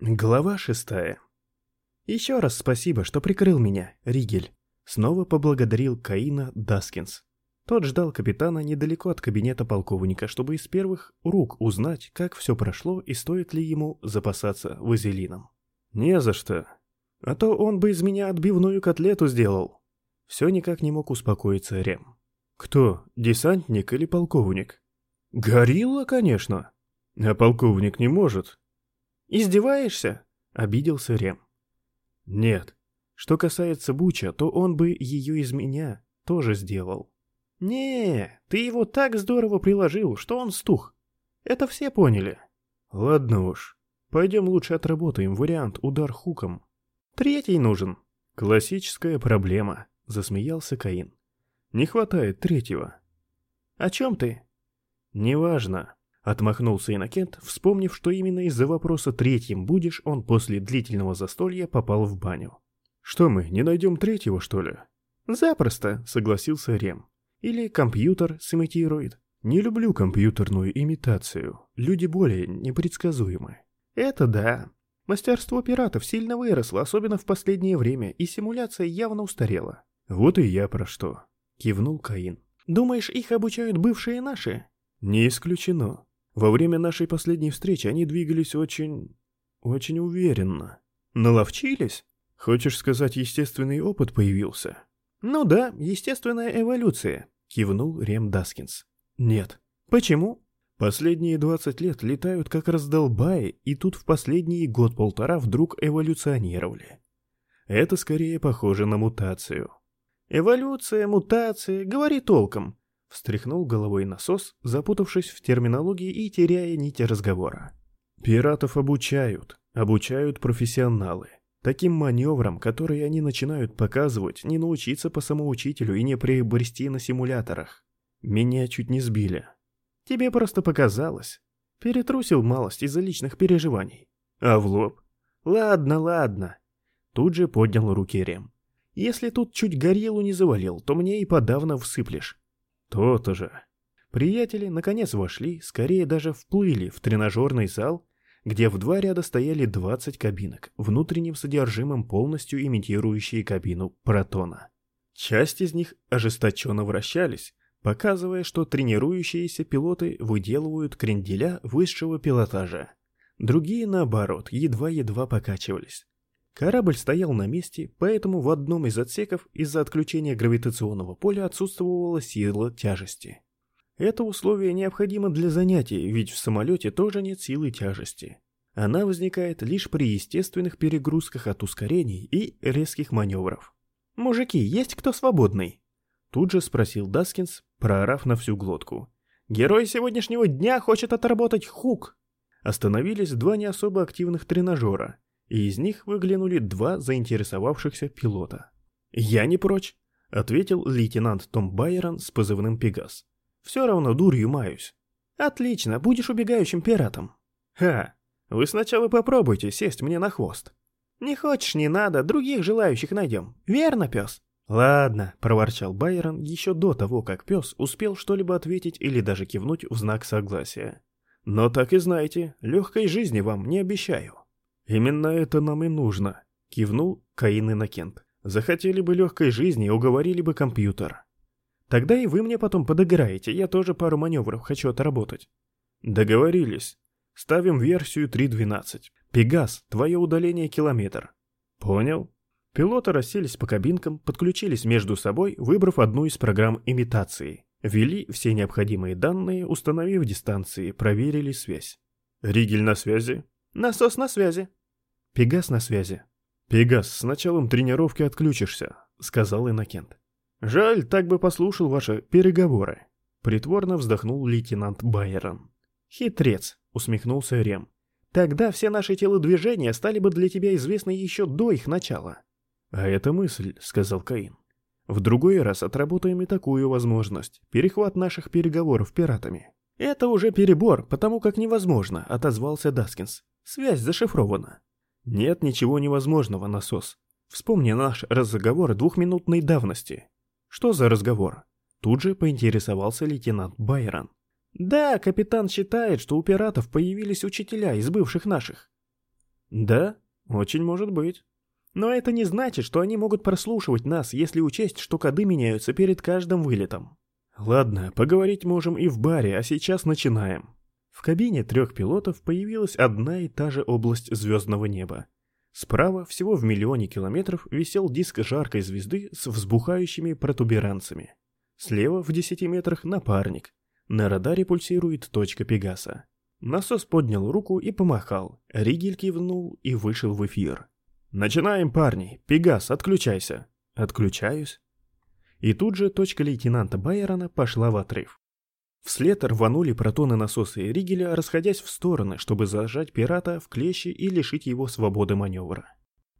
Глава шестая. Еще раз спасибо, что прикрыл меня, Ригель. Снова поблагодарил Каина Даскинс. Тот ждал капитана недалеко от кабинета полковника, чтобы из первых рук узнать, как все прошло и стоит ли ему запасаться вазелином. «Не за что. А то он бы из меня отбивную котлету сделал». Все никак не мог успокоиться Рем. «Кто, десантник или полковник?» «Горилла, конечно». «А полковник не может», «Издеваешься?» — обиделся Рем. «Нет. Что касается Буча, то он бы ее из меня тоже сделал». «Не, ты его так здорово приложил, что он стух. Это все поняли». «Ладно уж. Пойдем лучше отработаем вариант удар хуком». «Третий нужен». «Классическая проблема», — засмеялся Каин. «Не хватает третьего». «О чем ты?» «Неважно. Отмахнулся Иннокент, вспомнив, что именно из-за вопроса третьим будешь он после длительного застолья попал в баню. «Что мы, не найдем третьего, что ли?» «Запросто», — согласился Рем. «Или компьютер сымитирует». «Не люблю компьютерную имитацию. Люди более непредсказуемы». «Это да. Мастерство пиратов сильно выросло, особенно в последнее время, и симуляция явно устарела». «Вот и я про что», — кивнул Каин. «Думаешь, их обучают бывшие наши?» «Не исключено. Во время нашей последней встречи они двигались очень... очень уверенно. Наловчились? Хочешь сказать, естественный опыт появился? Ну да, естественная эволюция, кивнул Рем Даскинс. Нет. Почему? Последние 20 лет летают как раздолбаи, и тут в последний год-полтора вдруг эволюционировали. Это скорее похоже на мутацию. Эволюция, мутация, говори толком. Встряхнул головой насос, запутавшись в терминологии и теряя нить разговора. Пиратов обучают, обучают профессионалы. Таким маневрам, которые они начинают показывать, не научиться по самоучителю и не приобрести на симуляторах. Меня чуть не сбили. Тебе просто показалось. Перетрусил малость из-за личных переживаний. А в лоб? Ладно, ладно. Тут же поднял руки Рем. Если тут чуть гориллу не завалил, то мне и подавно всыплешь. То-то же. Приятели наконец вошли, скорее даже вплыли в тренажерный зал, где в два ряда стояли 20 кабинок, внутренним содержимым полностью имитирующие кабину Протона. Часть из них ожесточенно вращались, показывая, что тренирующиеся пилоты выделывают кренделя высшего пилотажа. Другие, наоборот, едва-едва покачивались. Корабль стоял на месте, поэтому в одном из отсеков из-за отключения гравитационного поля отсутствовала сила тяжести. Это условие необходимо для занятий, ведь в самолете тоже нет силы тяжести. Она возникает лишь при естественных перегрузках от ускорений и резких маневров. «Мужики, есть кто свободный?» Тут же спросил Даскинс, проорав на всю глотку. «Герой сегодняшнего дня хочет отработать хук!» Остановились два не особо активных тренажера, и из них выглянули два заинтересовавшихся пилота. «Я не прочь», — ответил лейтенант Том Байрон с позывным «Пегас». «Все равно дурью маюсь». «Отлично, будешь убегающим пиратом». «Ха, вы сначала попробуйте сесть мне на хвост». «Не хочешь, не надо, других желающих найдем. Верно, пес?» «Ладно», — проворчал Байрон еще до того, как пес успел что-либо ответить или даже кивнуть в знак согласия. «Но так и знаете, легкой жизни вам не обещаю». «Именно это нам и нужно», — кивнул Каин Иннокент. «Захотели бы легкой жизни, уговорили бы компьютер». «Тогда и вы мне потом подыграете, я тоже пару маневров хочу отработать». «Договорились. Ставим версию 3.12. Пегас, твое удаление километр». «Понял». Пилоты расселись по кабинкам, подключились между собой, выбрав одну из программ имитации. Ввели все необходимые данные, установив дистанции, проверили связь. «Ригель на связи?» «Насос на связи». «Пегас на связи». «Пегас, с началом тренировки отключишься», — сказал Иннокент. «Жаль, так бы послушал ваши переговоры», — притворно вздохнул лейтенант Байерон. «Хитрец», — усмехнулся Рем. «Тогда все наши телодвижения стали бы для тебя известны еще до их начала». «А это мысль», — сказал Каин. «В другой раз отработаем и такую возможность. Перехват наших переговоров пиратами». «Это уже перебор, потому как невозможно», — отозвался Даскинс. «Связь зашифрована». Нет ничего невозможного, насос. Вспомни наш разговор двухминутной давности. Что за разговор? Тут же поинтересовался лейтенант Байрон. Да, капитан считает, что у пиратов появились учителя из бывших наших. Да, очень может быть. Но это не значит, что они могут прослушивать нас, если учесть, что коды меняются перед каждым вылетом. Ладно, поговорить можем и в баре, а сейчас начинаем. В кабине трех пилотов появилась одна и та же область звездного неба. Справа, всего в миллионе километров, висел диск жаркой звезды с взбухающими протуберанцами. Слева, в десяти метрах, напарник. На радаре пульсирует точка Пегаса. Насос поднял руку и помахал. Ригель кивнул и вышел в эфир. «Начинаем, парни! Пегас, отключайся!» «Отключаюсь». И тут же точка лейтенанта Байерона пошла в отрыв. Вслед рванули протоны насоса Ригеля, расходясь в стороны, чтобы зажать пирата в клещи и лишить его свободы маневра.